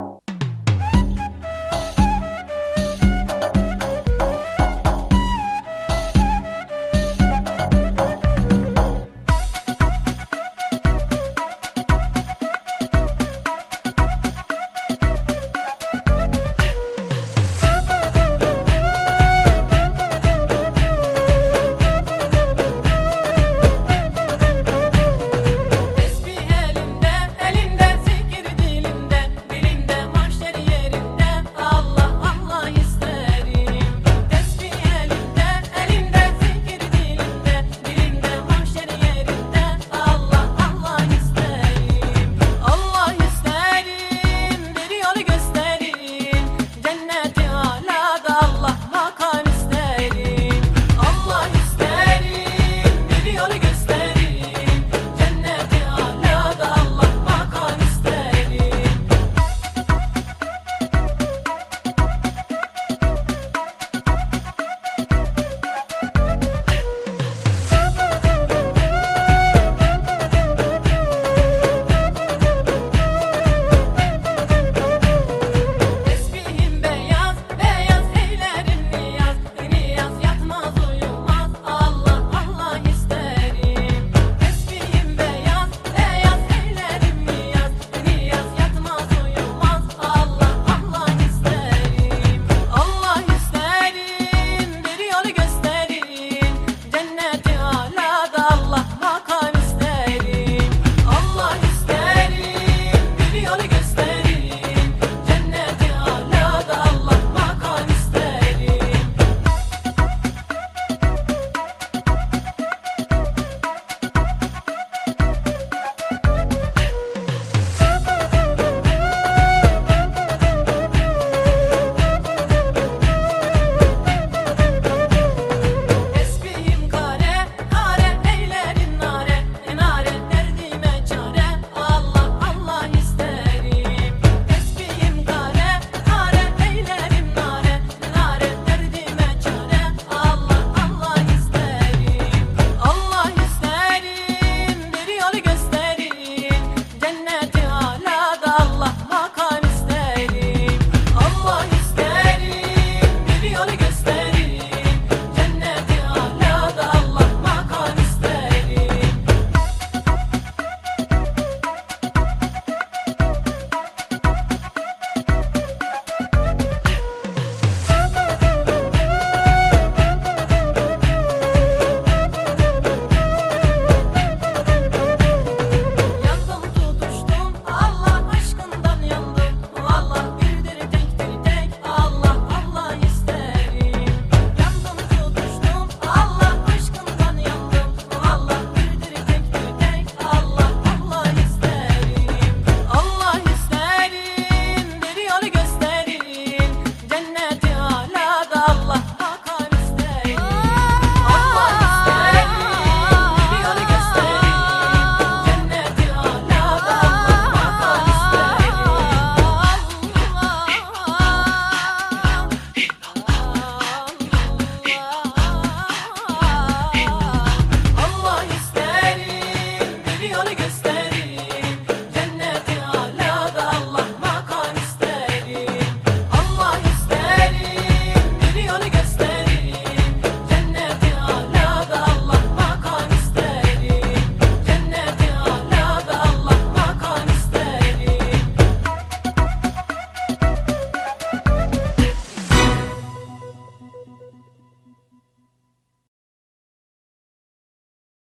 you